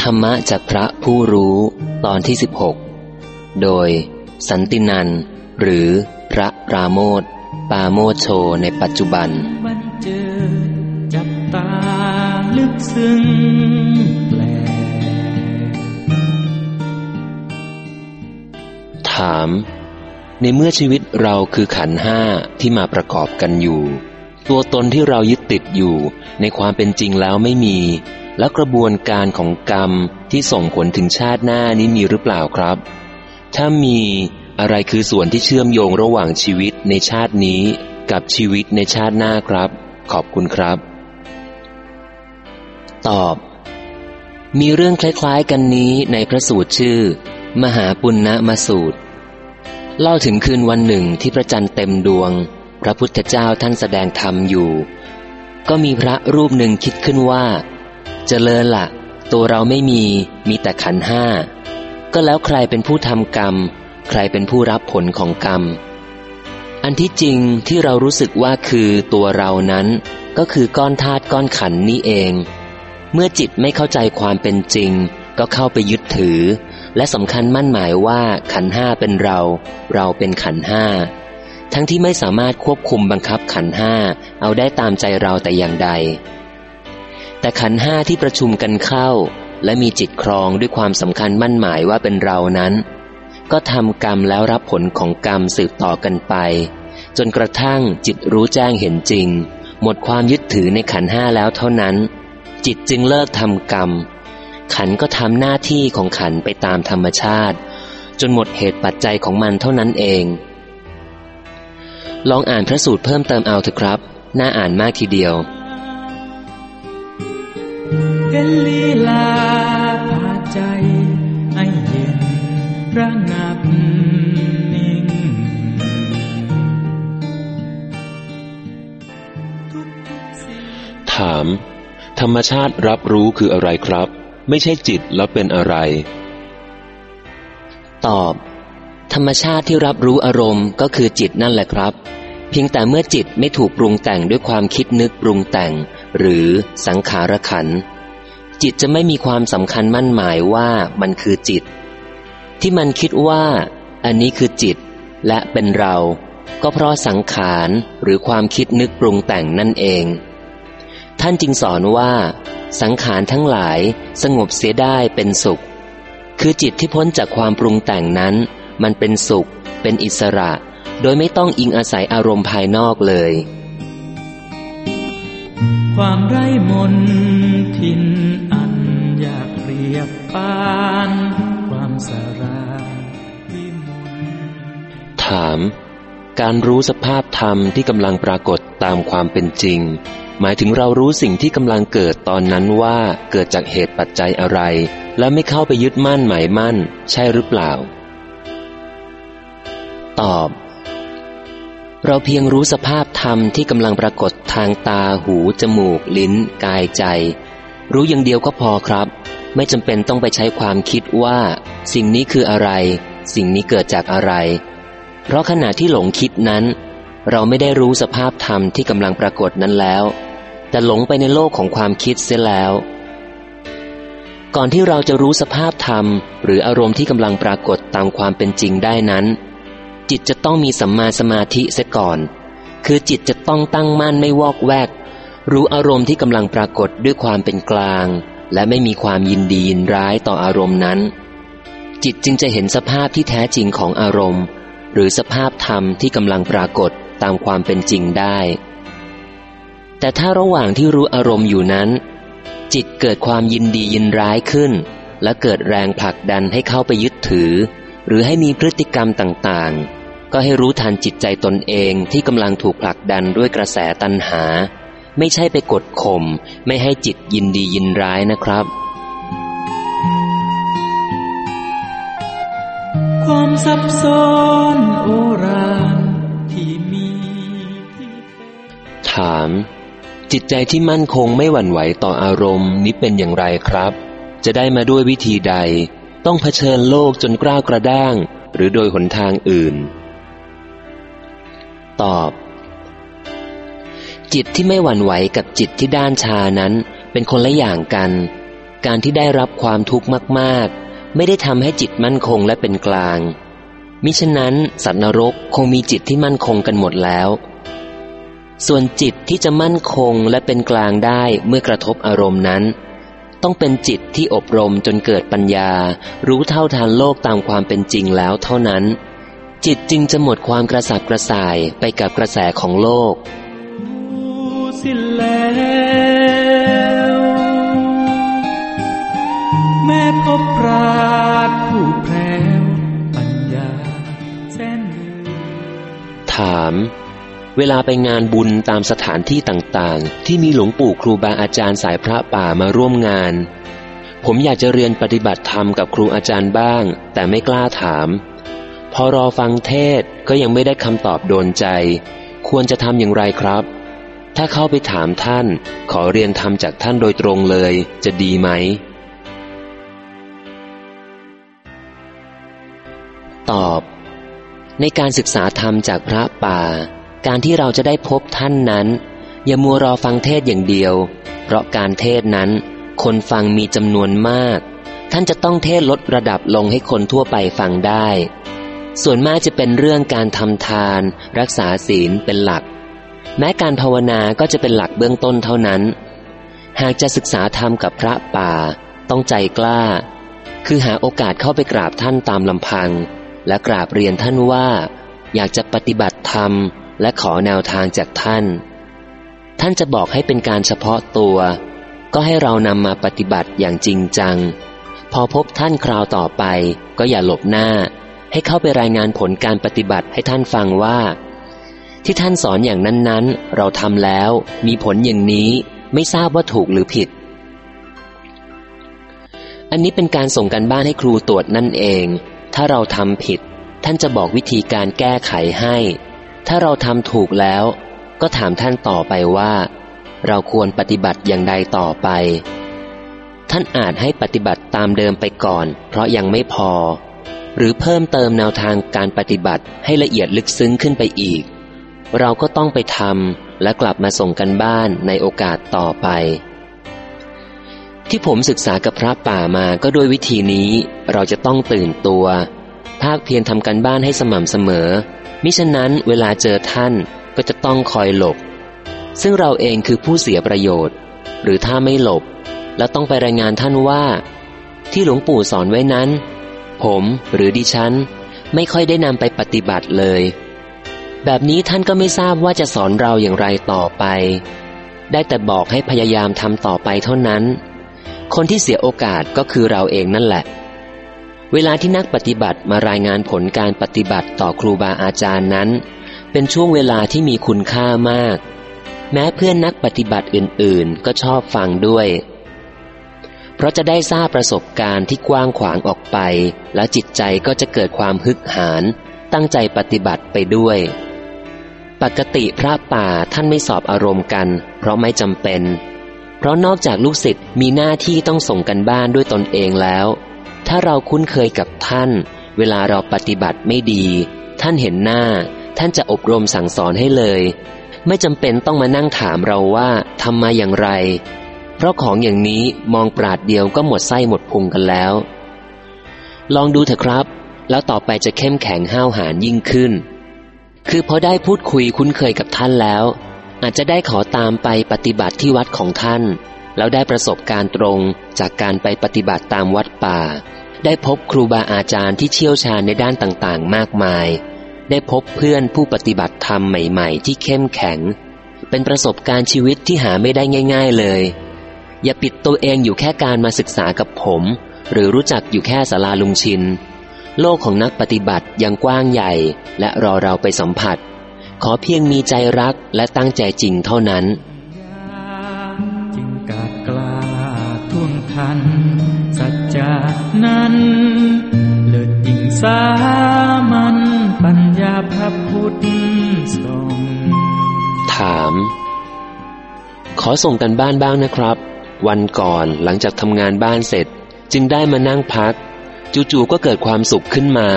ธรรมะจากพระผู้รู้ตอนที่ 16 โดย สันตินันหรือพระปราโมทปาโมโชในปัจจุบันมันเจอจับตาลึกซึ้งแปลถาม ในเมื่อชีวิตเราคือขันห้าที่มาประกอบกันอยู่ ตัวตนที่เรายึดติดอยู่ในความเป็นจริงแล้วไม่มี แล้วกระบวนการของกรรมที่ส่งผลถึงชาติหน้านี้มีหรือเปล่าครับ ถ้ามีอะไรคือส่วนที่เชื่อมโยงระหว่างชีวิตในชาตินี้ กับชีวิตในชาติหน้าครับ ขอบคุณครับ ตอบ มีเรื่องคล้ายๆ กันนี้ในพระสูตรชื่อ มหาปุณณมาสูตร เล่าถึงคืนวันหนึ่งที่พระจันทร์เต็มดวง พระพุทธเจ้าท่านแสดงธรรมอยู่ ก็มีพระรูปหนึ่งคิดขึ้นว่าจเจริญละตัวเราไม่มีมีแต่ขันห้า ก็แล้วใครเป็นผู้ทำกรรม ใครเป็นผู้รับผลของกรรม อันที่จริงที่เรารู้สึกว่าคือตัวเรานั้น ก็คือก้อนธาตุก้อนขันนี้เอง เมื่อจิตไม่เข้าใจความเป็นจริง ก็เข้าไปยึดถือ และสำคัญมั่นหมายว่าขันห้าเป็นเรา เราเป็นขันห้า ทั้งที่ไม่สามารถควบคุมบังคับขันห้าเอาได้ตามใจเราแต่อย่างใด แต่ขันห้าที่ประชุมกันเข้า และมีจิตครองด้วยความสำคัญมั่นหมายว่าเป็นเรานั้น ก็ทำกรรมแล้วรับผลของกรรมสืบต่อกันไป จนกระทั่งจิตรู้แจ้งเห็นจริง หมดความยึดถือในขันห้าแล้วเท่านั้น จิตจึงเลิกทำกรรม ขันก็ทำหน้าที่ของขันไปตามธรรมชาติ จนหมดเหตุปัจจัยของมันเท่านั้นเอง ลองอ่านพระสูตรเพิ่มเติมเอาเถอะครับ น่าอ่านมากทีเดียวเห็นลีลาพาใจให้เย็นระงับนิ่งถาม ธรรมชาติรับรู้คืออะไรครับ ไม่ใช่จิตแล้วเป็นอะไร ตอบ ธรรมชาติที่รับรู้อารมณ์ก็คือจิตนั่นแหละครับ เพียงแต่เมื่อจิตไม่ถูกปรุงแต่งด้วยความคิดนึกปรุงแต่ง หรือสังขารขัน จิตจะไม่มีความสำคัญมั่นหมายว่ามันคือจิต ที่มันคิดว่า อันนี้คือจิต และเป็นเรา ก็เพราะสังขารหรือความคิดนึกปรุงแต่งนั่นเอง ท่านจึงสอนว่า สังขารทั้งหลายสงบเสียได้เป็นสุข คือจิตที่พ้นจากความปรุงแต่งนั้น มันเป็นสุข เป็นอิสระ โดยไม่ต้องอิงอาศัยอารมณ์ภายนอกเลย ความไร้มนทินรียบปาน ความสราวิมลถาม การรู้สภาพธรรมที่กำลังปรากฏตามความเป็นจริง หมายถึงเรารู้สิ่งที่กำลังเกิดตอนนั้นว่าเกิดจากเหตุปัจจัยอะไร และไม่เข้าไปยึดมั่นหมายมั่น ใช่หรือเปล่า ตอบ เราเพียงรู้สภาพธรรมที่กำลังปรากฏทางตาหู จมูก ลิ้น กายใจ รู้อย่างเดียวก็พอครับ ไม่จำเป็นต้องไปใช้ความคิดว่า สิ่งนี้คืออะไร สิ่งนี้เกิดจากอะไร เพราะขณะที่หลงคิดนั้น เราไม่ได้รู้สภาพธรรมที่กำลังปรากฏนั้นแล้ว แต่หลงไปในโลกของความคิดเสียแล้ว ก่อนที่เราจะรู้สภาพธรรม หรืออารมณ์ที่กำลังปรากฏตามความเป็นจริงได้นั้น จิตจะต้องมีสัมมาสมาธิเสียก่อน คือจิตจะต้องตั้งมั่นไม่วอกแวก รู้อารมณ์ที่กำลังปรากฏด้วยความเป็นกลาง และไม่มีความยินดียินร้ายต่ออารมณ์นั้น จิตจึงจะเห็นสภาพที่แท้จริงของอารมณ์ หรือสภาพธรรมที่กำลังปรากฏตามความเป็นจริงได้ แต่ถ้าระหว่างที่รู้อารมณ์อยู่นั้น จิตเกิดความยินดียินร้ายขึ้น และเกิดแรงผลักดันให้เข้าไปยึดถือ หรือให้มีพฤติกรรมต่างๆ ก็ให้รู้ทันจิตใจตนเองที่กำลังถูกผลักดันด้วยกระแสตัณหา ไม่ใช่ไปกดข่มไม่ให้จิตยินดียินร้ายนะครับ ความซับซ้อนโอราที่มี ถาม จิตใจที่มั่นคงไม่หวั่นไหวต่ออารมณ์นี้เป็นอย่างไรครับ จะได้มาด้วยวิธีใด ต้องเผชิญโลกจนกล้ากระด้าง หรือโดยหนทางอื่น ตอบ จิตที่ไม่หวั่นไหวกับจิตที่ด้านชานั้นเป็นคนละอย่างกัน การที่ได้รับความทุกข์มากๆ ไม่ได้ทำให้จิตมั่นคงและเป็นกลาง มิฉะนั้นสัตว์นรกคงมีจิตที่มั่นคงกันหมดแล้ว ส่วนจิตที่จะมั่นคงและเป็นกลางได้เมื่อกระทบอารมณ์นั้น ต้องเป็นจิตที่อบรมจนเกิดปัญญา รู้เท่าทานโลกตามความเป็นจริงแล้วเท่านั้น จิตจึงจะหมดความกระสับกระส่ายไปกับกระแสของโลก สิ้นแล้วแม่พบปราดผู้แพรวปัญญาแสนถาม เวลาไปงานบุญตามสถานที่ต่างๆ ที่มีหลวงปู่ครูบาอาจารย์สายพระป่ามาร่วมงาน ผมอยากจะเรียนปฏิบัติธรรมกับครูอาจารย์บ้าง แต่ไม่กล้าถาม พอรอฟังเทศก็ยังไม่ได้คำตอบโดนใจ ควรจะทำอย่างไรครับ ถ้าเข้าไปถามท่าน ขอเรียนธรรมจากท่านโดยตรงเลยจะดีไหม ตอบ ในการศึกษาธรรมจากพระป่า การที่เราจะได้พบท่านนั้น อย่ามัวรอฟังเทศอย่างเดียว เพราะการเทศนั้น คนฟังมีจำนวนมาก ท่านจะต้องเทศลดระดับลงให้คนทั่วไปฟังได้ ส่วนมากจะเป็นเรื่องการทำทาน รักษาศีลเป็นหลัก แม้การภาวนาก็จะเป็นหลักเบื้องต้นเท่านั้น หากจะศึกษาธรรมกับพระป่า ต้องใจกล้า คือหาโอกาสเข้าไปกราบท่านตามลำพัง และกราบเรียนท่านว่า อยากจะปฏิบัติธรรม และขอแนวทางจากท่าน ท่านจะบอกให้เป็นการเฉพาะตัว ก็ให้เรานำมาปฏิบัติอย่างจริงจัง พอพบท่านคราวต่อไปก็อย่าหลบหน้า ให้เข้าไปรายงานผลการปฏิบัติให้ท่านฟังว่า ที่ท่านสอนอย่างนั้นๆ เราทำแล้ว มีผลอย่างนี้ไม่ทราบว่าถูกหรือผิด อันนี้เป็นการส่งกันบ้านให้ครูตรวจนั่นเอง ถ้าเราทำผิด ท่านจะบอกวิธีการแก้ไขให้ ถ้าเราทำถูกแล้ว ก็ถามท่านต่อไปว่า เราควรปฏิบัติอย่างใดต่อไปท่านอาจให้ปฏิบัติตามเดิมไปก่อน เพราะยังไม่พอ หรือเพิ่มเติมแนวทางการปฏิบัติให้ละเอียดลึกซึ้งขึ้นไปอีก เราก็ต้องไปทำและกลับมาส่งกันบ้านในโอกาสต่อไป ที่ผมศึกษากับพระป่ามาก็ด้วยวิธีนี้เราจะต้องตื่นตัว ภาคเพียรทำกันบ้านให้สม่ำเสมอ มิฉะนั้นเวลาเจอท่านก็จะต้องคอยหลบ ซึ่งเราเองคือผู้เสียประโยชน์ หรือถ้าไม่หลบ แล้วต้องไปรายงานท่านว่า ที่หลวงปู่สอนไว้นั้น ผมหรือดิฉัน ไม่ค่อยได้นำไปปฏิบัติเลย แบบนี้ท่านก็ไม่ทราบว่าจะสอนเราอย่างไรต่อไป ได้แต่บอกให้พยายามทำต่อไปเท่านั้น คนที่เสียโอกาสก็คือเราเองนั่นแหละ เวลาที่นักปฏิบัติมารายงานผลการปฏิบัติต่อครูบาอาจารย์นั้น เป็นช่วงเวลาที่มีคุณค่ามาก แม้เพื่อนนักปฏิบัติอื่นๆ ก็ชอบฟังด้วย ราะจะได้ทราบประสบการณ์ที่กว้างขวางออกไป แล้วจิตใจก็จะเกิดความฮึกหาน ตั้งใจปฏิบัติไปด้วย ปกติพระป่าท่านไม่สอบอารมณ์กัน เพราะไม่จำเป็น เพราะนอกจากลูกศิษย์มีหน้าที่ต้องส่งกันบ้านด้วยตนเองแล้ว ถ้าเราคุ้นเคยกับท่าน เวลาเราปฏิบัติไม่ดี ท่านเห็นหน้า ท่านจะอบรมสั่งสอนให้เลย ไม่จำเป็นต้องมานั่งถามเราว่าทำมาอย่างไร ราะของอย่างนี้มองปราดเดียวก็หมดไส้หมดพุงกันแล้ว ลองดูเถอะครับ แล้วต่อไปจะเข้มแข็งห้าวหาญยิ่งขึ้น คือพอได้พูดคุยคุ้นเคยกับท่านแล้ว อาจจะได้ขอตามไปปฏิบัติที่วัดของท่าน แล้วได้ประสบการณ์ตรงจากการไปปฏิบัติตามวัดป่า ได้พบครูบาอาจารย์ที่เชี่ยวชาญในด้านต่างๆ มากมาย ได้พบเพื่อนผู้ปฏิบัติธรรมใหม่ ๆ ที่เข้มแข็ง เป็นประสบการณ์ชีวิตที่หาไม่ได้ง่าย ๆเลย อย่าปิดตัวเองอยู่แค่การมาศึกษากับผม หรือรู้จักอยู่แค่สาราลุงชิน โลกของนักปฏิบัติยังกว้างใหญ่ และรอเราไปสัมผัส ขอเพียงมีใจรักและตั้งใจจริงเท่านั้น จึงกาดกล้าท่วงทัน สัจจานั้นเลิศยิ่งสามันปัญญาพระพุทธทรงถาม ขอส่งกันบ้านบ้างนะครับ วันก่อนหลังจากทำงานบ้านเสร็จ จึงได้มานั่งพัก จู่ๆก็เกิดความสุขขึ้นมา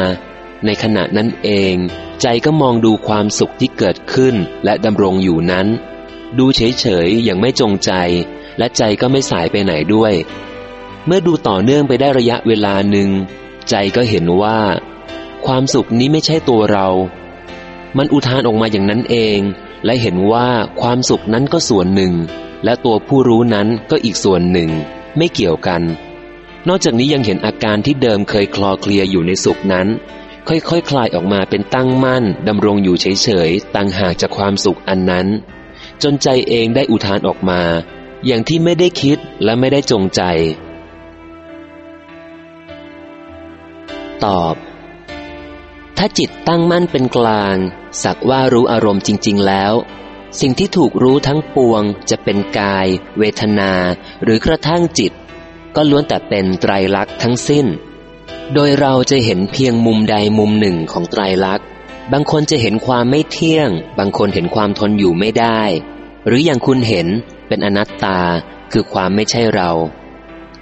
ในขณะนั้นเอง ใจก็มองดูความสุขที่เกิดขึ้นและดำรงอยู่นั้น ดูเฉยๆอย่างไม่จงใจ และใจก็ไม่สายไปไหนด้วย เมื่อดูต่อเนื่องไปได้ระยะเวลาหนึ่งใจก็เห็นว่า ความสุขนี้ไม่ใช่ตัวเรา มันอุทานออกมาอย่างนั้นเอง และเห็นว่าความสุขนั้นก็ส่วนหนึ่ง และตัวผู้รู้นั้นก็อีกส่วนหนึ่ง ไม่เกี่ยวกัน นอกจากนี้ยังเห็นอาการที่เดิมเคยคลอเคลียอยู่ในสุขนั้น ค่อยๆคคลายออกมาเป็นตั้งมั่นดำรงอยู่เฉยๆต่างหากจากความสุขอันนั้น จนใจเองได้อุทานออกมา อย่างที่ไม่ได้คิดและไม่ได้จงใจ ตอบ ถ้าจิตตั้งมั่นเป็นกลาง สักว่ารู้อารมณ์จริง ๆ แล้ว สิ่งที่ถูกรู้ทั้งปวงจะเป็นกาย เวทนา หรือกระทั่งจิต ก็ล้วนแต่เป็นไตรลักษณ์ทั้งสิ้น โดยเราจะเห็นเพียงมุมใดมุมหนึ่งของไตรลักษณ์ บางคนจะเห็นความไม่เที่ยง บางคนเห็นความทนอยู่ไม่ได้ หรืออย่างคุณเห็นเป็นอนัตตาคือความไม่ใช่เรา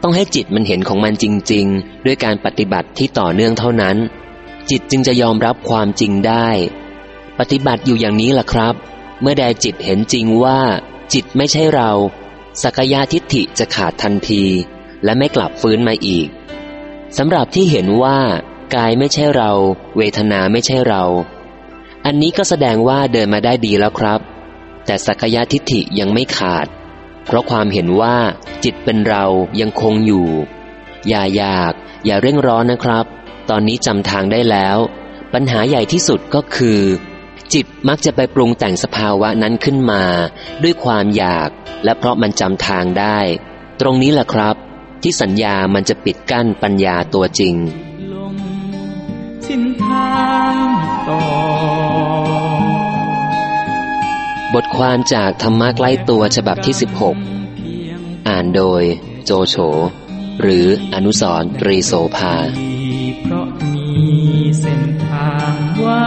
ต้องให้จิตมันเห็นของมันจริง ๆ ด้วยการปฏิบัติที่ต่อเนื่องเท่านั้น จิตจึงจะยอมรับความจริงได้ ปฏิบัติอยู่อย่างนี้ล่ะครับ เมื่อใดจิตเห็นจริงว่า จิตไม่ใช่เรา สักยาทิฏฐิจะขาดทันที และไม่กลับฟื้นมาอีกสำหรับที่เห็นว่ากายไม่ใช่เรา เวทนาไม่ใช่เรา อันนี้ก็แสดงว่าเดินมาได้ดีแล้วครับ แต่สักยะทิฏฐิยังไม่ขาด เพราะความเห็นว่าจิตเป็นเรายังคงอยู่ อย่าอยาก อย่าเร่งร้อนนะครับ ตอนนี้จำทางได้แล้ว ปัญหาใหญ่ที่สุดก็คือ จิตมักจะไปปรุงแต่งสภาวะนั้นขึ้นมา ด้วยความอยาก และเพราะมันจำทางได้ ตรงนี้แหละครับ ที่สัญญามันจะปิดกั้นปัญญาตัวจริงลงสิ้นทางต่อบทความจากธรรมะใกล้ตัวฉบับที่ 16 อ่านโดยโจโฉ หรืออนุสรตรีโสภาา